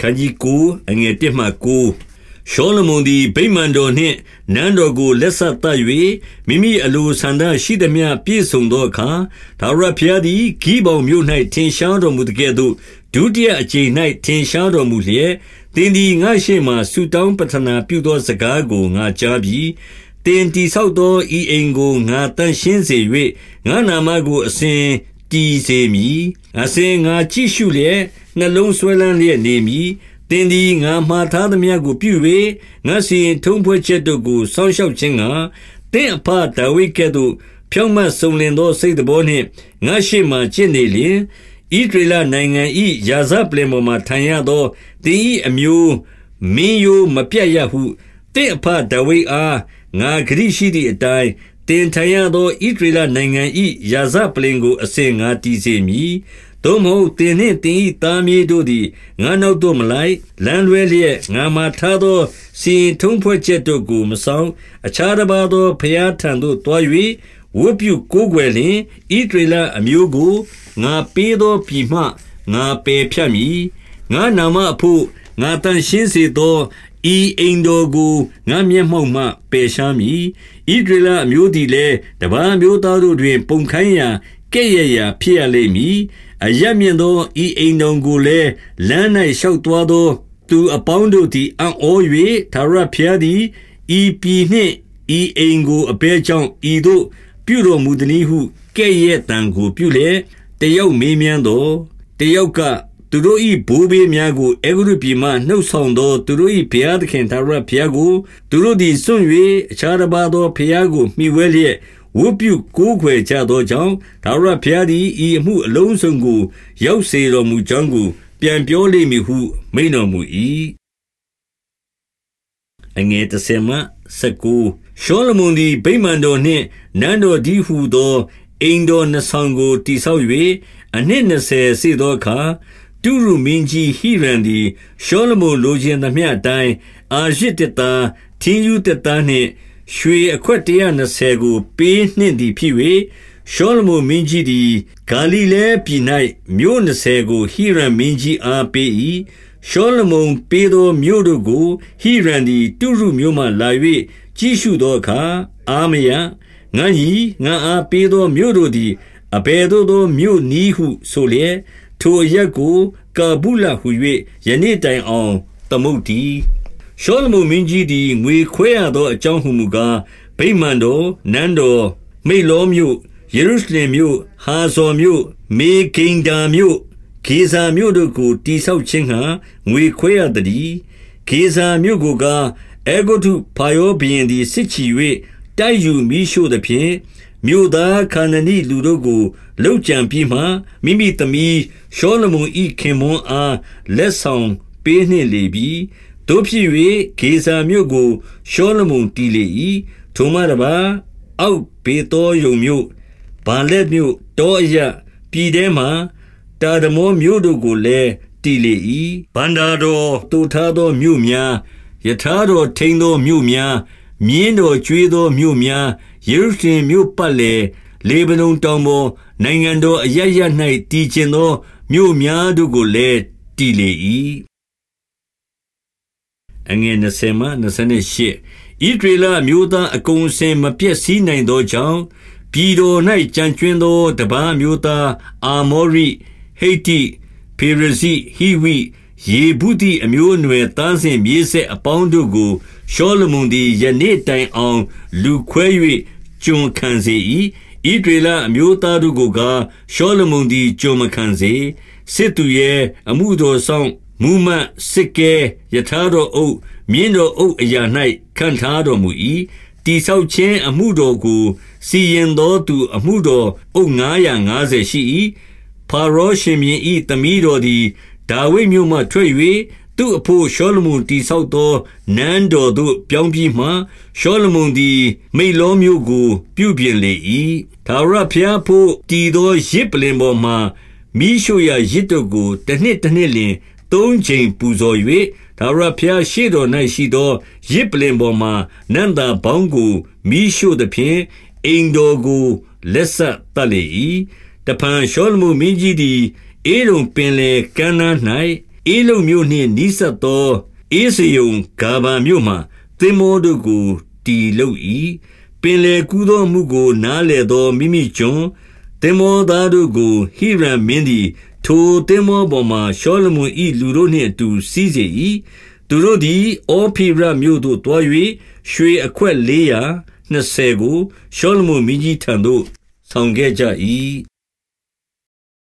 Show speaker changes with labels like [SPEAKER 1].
[SPEAKER 1] ခန်းကြီးကိုအငယ်1မှ9ရှောလမုန်သည်ဗိမာန်တော်နှင့်နန်းတော်ကိုလက်ဆက်တတ်၍မိမိအလိုဆန္ဒရှိသမျှပြည့်စုံသောအခါဒါဝရဖျားသည်ဂိဘောင်မြို့၌ထင်ရှားတော်မူသည်ကဲ့သို့ဒုတိယအကြိမ်၌ထင်ရှားတော်မူလျက်သင်သည်ငါရှိမှဆူတောင်းပတနာပြုသောစကားကိုငါကြားပြီးတင်တိဆောက်သောဤအိမ်ကိုငါတန်ရှင်းစေ၍ငါနာမကိုအစဉ် တည်စေမည်အစဉ်ငါကြည့်ရှုလျက်နှလုံးဆွဲလန်းလျက်နေမည်သင်သည်ငါမှားထားသမျှကိုပြု၍ငါစီရင်ထုံးဖွဲ့ချက်တို့ကိုစောင့်ရှောက်ခြင်းကသင်အဖဒါဝိကဲ့သို့ဖြောင့်မတ်စုံလင်သောစိတ်တော်နှင့်ငါရှိမှကျင့်နေလျင်ဣဒရလနိုင်ငံ၏ယာဇပလင်ပေါ်မှထိုင်ရသောသင်၏အမျိုးမင်းယိုမပြတ်ရဟုသင်အဖဒါဝိအားငါဂရိရှိသည့်အတိုင်း တင်ထိုင်ရသောဣဒရလနိုင်ငံ၏ယာဇပလင်ကို အစဉ်ငါတည်စေမည်သို့မဟုတ်သင်နှင့်သင်၏သားမြေးတို့သည်ငါနောက်သို့မလိုက်လမ်းလွဲလျက်ငါမှထားသောစီရင်ထုံးဖွဲ့ချက်တို့ကိုမဆောင်အခြားတစ်ပါးသောဖျားထံသို့တွား၍ဝတ်ပြုကိုးကွယ်လျင်ဣဒရလအမျိုးကိုငါပေးသောပြည်မှငါပယ်ဖြတ်မည်ငါနာမအဖို့ငါတန်ရှင်းစေသော ဤအိမ်တော်ကိုငါမျက်မှောက်မှပယ်ရှားမည်ဣဒရလအမျိုးသည်လည်းတပန်းမျိုးသားတို့တွင် ပုံခိုင်းရာကဲ့ရဲ့ရာဖြစ်ရလိမ့်မည်အယက်မြင့်သောဤအိမ်တော်ကိုလည်းလမ်း၌လျှောက်သွားသော သူအပေါင်းတို့သည်အံ့ဩ၍သာရဖျားသည်ဤပြည်နှင့်ဤအိမ်ကိုအဘဲကြောင့်ဤသို့ပြုတော်မူသည်ဟုကဲ့ရဲ့တံကိုပြုလေတယောက်မေးမြန်းတော်တယောက်က သူတို့၏ဘိုးဘေးများကိုအေဂရုပြည်မှနှုတ်ဆောင်သောသူတို့၏ဘုရားသခင်သာရဘုရားကိုသူတို့သည်စွန့်၍အခြားတစ်ပါးသောဘုရားကိုမှီဝဲလျက်ဝုပြုကိုးခွေကြသောကြောင့်သာရဘုရားသည်ဤအမှုအလုံးစုံကို ရောက်စေတော်မူကြောင်းကို ပြန်ပြောလိမ့်မည်ဟု မိန်တော်မူ၏အငယ်တစ်ဆယ်မှ19ရှောလမုန်သည်ဗိမာန်တော်နှင့်နန်းတော်ဒီဟုသောအိမ်တော်နှစ်ဆောင်ကိုတိဆောက်၍အနှစ်20စေသောအခါ တုရုမင်းကြီးဟိရန်သည်ရှောလမုန်လိုချင်သမျှအတိုင်းအာရစ်တသားထင်းယူတသားနှင့်ရွှေအခွက်120ကို ပေးနှင့်သည်ဖြစ်၍ရှောလမုန်မင်းကြီးသည်ဂါလိလဲပြည်၌မြို့20ကိုဟိရန်မင်းကြီးအားပေး၏ရှောလမုန်ပေးသောမြို့တို့ကိုဟိရန်သည်တုရုမြို့မှလာ၍ကြည့်ရှုသောအခါအာမယငါညီငါအားပေးသောမြို့တို့သည်အဘယ်သို့သောမြို့နည်းဟုဆိုလျက် ထိုအရက်ကို ကာဗုလဟု၍ယနေ့တိုင်အောင် သမုတ်တည်ရှောလမုန်မင်းကြီးသည် ငွေခွဲရသော အကြောင်းဟုမူကား ဗိမာန်တော် နန်းတော် မိလောမြို့ ယေရုရှလင်မြို့ ဟာဇော်မြို့ မေဂိန်ဒါမြို့ ဂေဇာမြို့တို့ကိုတိဆောက်ခြင်းဟံငွေခွဲရသည်ဂေဇာမြို့ကိုကအေဂုတုဖာယောဘီရင်သည် စစ်ချီ၍တိုက်ယူမိရှို့သည်ဖြင့် မြို့သားခန္နနီလူတို့ကိုလှုပ်ကြံပြီးမှမိမိသမီးရှောလမုန်ဤခင်မွန်းအားလက်ဆောင်ပေးနှင့်လေပြီတို့ဖြစ်၍ဂေဇာမြို့ကိုရှောလမုန်တီးလေ၏ထိုမှတပါအောက်ဘေတော်ယုံမြို့ဘာလက်မြို့တောအရပြည်ထဲမှတာဒမောမြို့တို့ကိုလည်းတီးလေ၏ဗန္ဒာတော်တူထားသောမြို့များယထာတော်ထိန်သောမြို့များ မြင်းတော်ကျွေးသောမြို့များယေရုရှလင်မြို့ပတ်လည်လေဗနုန်တောင်ပေါ်နိုင်ငံတော်အရရ၌တည်ခြင်းသောမြို့များတို့ကိုလည်းတည်လေ၏အငယ်20မှ28ဣဒရေလမျိုးသားအကုန်စင်မပြည့်စည်နိုင်သောကြောင့်ပြည်တော်၌ကြံကျွင်းသောတပားမျိုးသားအာမောရိဟိတိဖေရဇိဟိဝိယေဗုတိအမျိုးအနွယ်သားစဉ်မြေးဆက်အပေါင်းတို့ကို ရှောလမုန်သည်ယနေ့တိုင်အောင် လူခွဲ၍ကျွန်ခံစေ၏ဣဒေလအမျိုးသားတို့ကိုကားရှောလမုန်သည်ကျွန်မခံစေစစ်သူရဲ့အမှုတော်ဆောင်မူမတ်စစ်ကဲယထာတော်အုပ်မြင်းတော်အုပ်အရာ၌ခံထားတော်မူ၏တိဆောက်ခြင်းအမှုတော်ကို စီရင်တော်သူအမှုတော်အုပ်950ရှိ၏ဖာရောရှင်မြင်းဤသမီးတော်သည်ဒါဝိဒ်မြို့မှထွက်၍ သူ့အဖို့ရှောလမုန်တိဆောက်သောနန်းတော်သို့ပြောင်းပြီးမှရှောလမုန်သည်မိလောမြို့ကို ပြုပြင်လေ၏သာရဖျားဖို့တည်သောရစ်ပလင်ပေါ်မှာမိရှုရာရစ်တို့ကိုတစ်နှစ်တစ်နှစ်လျင်သုံးချိန်ပူဇော်၍သာရဖျားရှေ့တော်၌ရှိသောရစ်ပလင်ပေါ်မှာနန္တာဘောင်းကိုမိရှုသည်ဖြင့်အိမ်တော်ကိုလက်ဆက်တတ်လေ၏တပန်ရှောလမုန်မင်းကြီးသည်အေရုံပင်လေကမ်းနား၌ အေလုတ်မြို့နှင့်နီးစပ်သောဧစယုန်ဂါဗာမြို့မှသင်္ဘောတို့ကိုတီလုပ်၏ပင်လေကူးသောမှုကိုနားလေသောမိမိကျွန်သင်္ဘောသားတို့ကိုဟိရန်မင်းသည်ထိုသင်္ဘောပေါ်မှရှောလမုန်၏လူတို့နှင့်အတူစီးစေ၏သူတို့သည်အောဖိရမြို့သို့တွား၍ရွှေအခွက်400 20ကိုရှောလမုန်မင်းကြီးထံသို့ဆောင်ခဲ့ကြ၏